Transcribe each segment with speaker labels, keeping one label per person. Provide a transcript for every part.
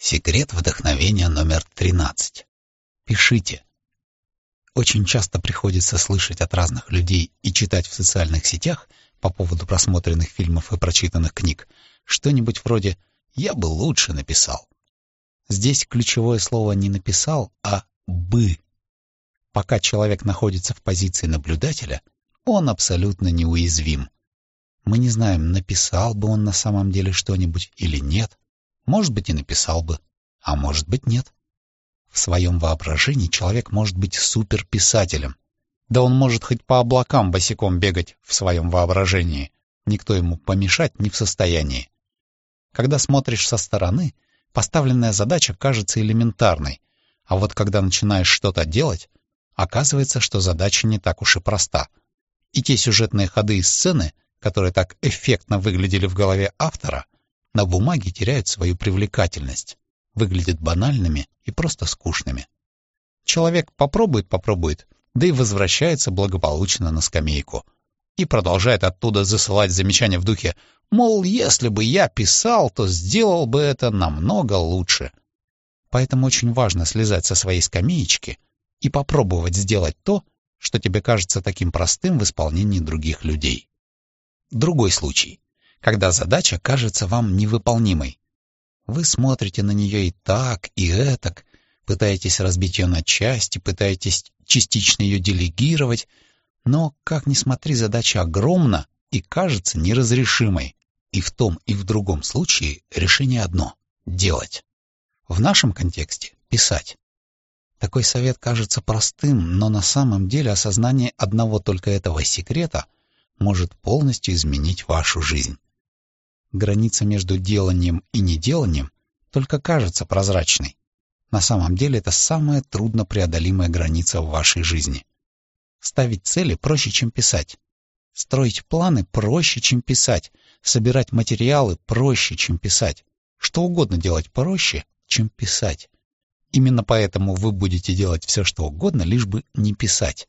Speaker 1: Секрет вдохновения номер 13. Пишите. Очень часто приходится слышать от разных людей и читать в социальных сетях по поводу просмотренных фильмов и прочитанных книг что-нибудь вроде «я бы лучше написал». Здесь ключевое слово не «написал», а «бы». Пока человек находится в позиции наблюдателя, он абсолютно неуязвим. Мы не знаем, написал бы он на самом деле что-нибудь или нет. Может быть, и написал бы, а может быть, нет. В своем воображении человек может быть суперписателем. Да он может хоть по облакам босиком бегать в своем воображении. Никто ему помешать не в состоянии. Когда смотришь со стороны, поставленная задача кажется элементарной, а вот когда начинаешь что-то делать, оказывается, что задача не так уж и проста. И те сюжетные ходы и сцены — которые так эффектно выглядели в голове автора, на бумаге теряют свою привлекательность, выглядят банальными и просто скучными. Человек попробует-попробует, да и возвращается благополучно на скамейку. И продолжает оттуда засылать замечания в духе «Мол, если бы я писал, то сделал бы это намного лучше». Поэтому очень важно слезать со своей скамеечки и попробовать сделать то, что тебе кажется таким простым в исполнении других людей. Другой случай, когда задача кажется вам невыполнимой. Вы смотрите на нее и так, и этак, пытаетесь разбить ее на части, пытаетесь частично ее делегировать, но, как ни смотри, задача огромна и кажется неразрешимой. И в том, и в другом случае решение одно — делать. В нашем контексте — писать. Такой совет кажется простым, но на самом деле осознание одного только этого секрета — может полностью изменить вашу жизнь. Граница между деланием и неделанием только кажется прозрачной. На самом деле это самая труднопреодолимая граница в вашей жизни. Ставить цели проще, чем писать. Строить планы проще, чем писать. Собирать материалы проще, чем писать. Что угодно делать проще, чем писать. Именно поэтому вы будете делать все, что угодно, лишь бы не писать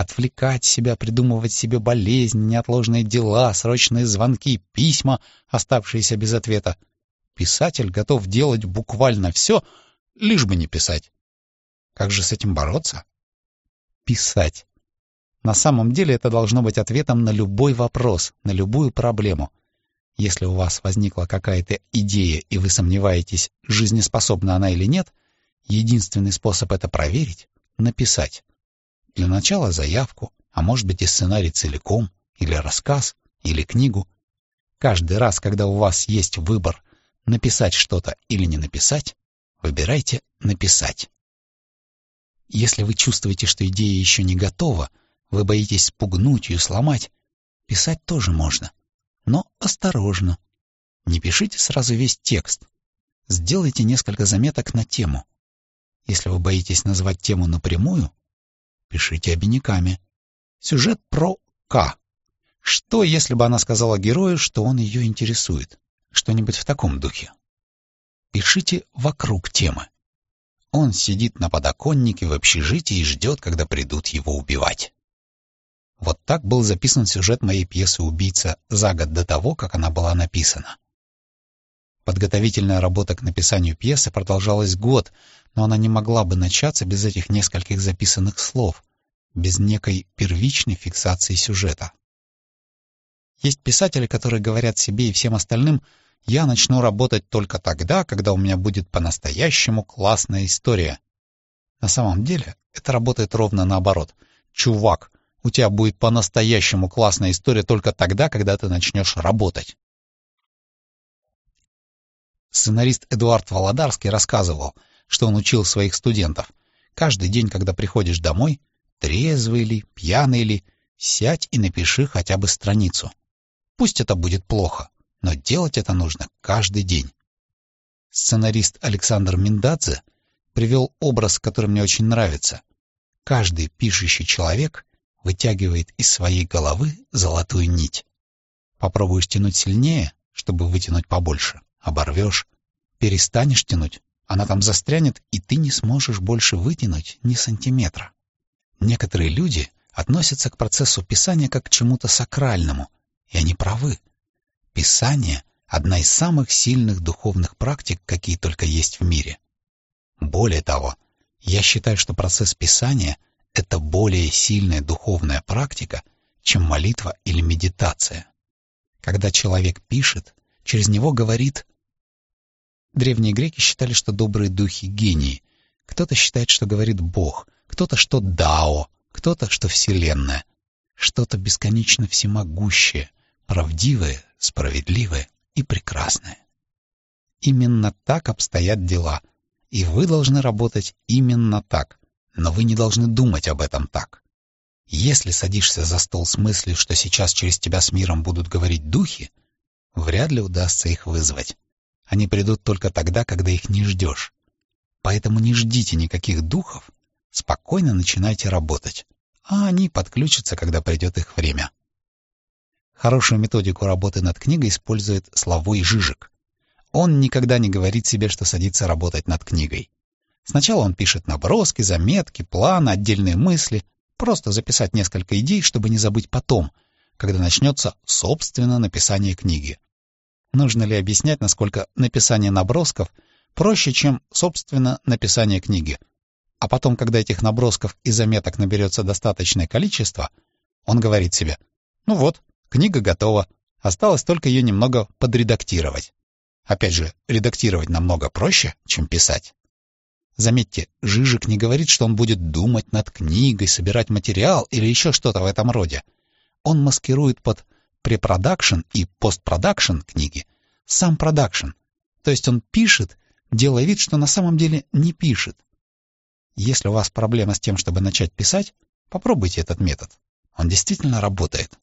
Speaker 1: отвлекать себя, придумывать себе болезни, неотложные дела, срочные звонки, письма, оставшиеся без ответа. Писатель готов делать буквально все, лишь бы не писать. Как же с этим бороться? Писать. На самом деле это должно быть ответом на любой вопрос, на любую проблему. Если у вас возникла какая-то идея, и вы сомневаетесь, жизнеспособна она или нет, единственный способ это проверить — написать. Для начала заявку, а может быть и сценарий целиком, или рассказ, или книгу. Каждый раз, когда у вас есть выбор написать что-то или не написать, выбирайте «написать». Если вы чувствуете, что идея еще не готова, вы боитесь спугнуть ее, сломать, писать тоже можно. Но осторожно. Не пишите сразу весь текст. Сделайте несколько заметок на тему. Если вы боитесь назвать тему напрямую, пишите обиняками. Сюжет про К. Что, если бы она сказала герою, что он ее интересует? Что-нибудь в таком духе. Пишите вокруг темы. Он сидит на подоконнике в общежитии и ждет, когда придут его убивать. Вот так был записан сюжет моей пьесы «Убийца» за год до того, как она была написана. Подготовительная работа к написанию пьесы продолжалась год, но она не могла бы начаться без этих нескольких записанных слов, без некой первичной фиксации сюжета. Есть писатели, которые говорят себе и всем остальным «я начну работать только тогда, когда у меня будет по-настоящему классная история». На самом деле это работает ровно наоборот. «Чувак, у тебя будет по-настоящему классная история только тогда, когда ты начнешь работать». Сценарист Эдуард Володарский рассказывал — что он учил своих студентов. Каждый день, когда приходишь домой, трезвый ли, пьяный ли, сядь и напиши хотя бы страницу. Пусть это будет плохо, но делать это нужно каждый день. Сценарист Александр Миндадзе привел образ, который мне очень нравится. Каждый пишущий человек вытягивает из своей головы золотую нить. Попробуешь тянуть сильнее, чтобы вытянуть побольше, оборвешь. Перестанешь тянуть, она там застрянет, и ты не сможешь больше вытянуть ни сантиметра. Некоторые люди относятся к процессу писания как к чему-то сакральному, и они правы. Писание одна из самых сильных духовных практик, какие только есть в мире. Более того, я считаю, что процесс писания — это более сильная духовная практика, чем молитва или медитация. Когда человек пишет, через него говорит... Древние греки считали, что добрые духи — гении. Кто-то считает, что говорит Бог, кто-то, что Дао, кто-то, что Вселенная. Что-то бесконечно всемогущее, правдивое, справедливое и прекрасное. Именно так обстоят дела, и вы должны работать именно так, но вы не должны думать об этом так. Если садишься за стол с мыслью, что сейчас через тебя с миром будут говорить духи, вряд ли удастся их вызвать. Они придут только тогда, когда их не ждешь. Поэтому не ждите никаких духов, спокойно начинайте работать, а они подключатся, когда придет их время. Хорошую методику работы над книгой использует Славой Жижик. Он никогда не говорит себе, что садится работать над книгой. Сначала он пишет наброски, заметки, планы, отдельные мысли, Просто записать несколько идей, чтобы не забыть потом, когда начнется собственно написание книги. Нужно ли объяснять, насколько написание набросков проще, чем, собственно, написание книги? А потом, когда этих набросков и заметок наберется достаточное количество, он говорит себе, ну вот, книга готова, осталось только ее немного подредактировать. Опять же, редактировать намного проще, чем писать. Заметьте, Жижек не говорит, что он будет думать над книгой, собирать материал или еще что-то в этом роде. Он маскирует под препродакшн и постпродакшн книги сам продакшн. То есть он пишет, делая вид, что на самом деле не пишет. Если у вас проблема с тем, чтобы начать писать, попробуйте этот метод. Он действительно работает.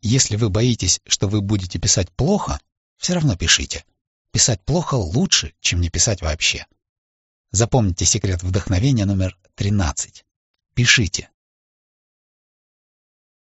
Speaker 1: Если вы боитесь, что вы будете писать плохо, все равно пишите. Писать плохо лучше, чем не писать вообще. Запомните секрет вдохновения номер 13. Пишите.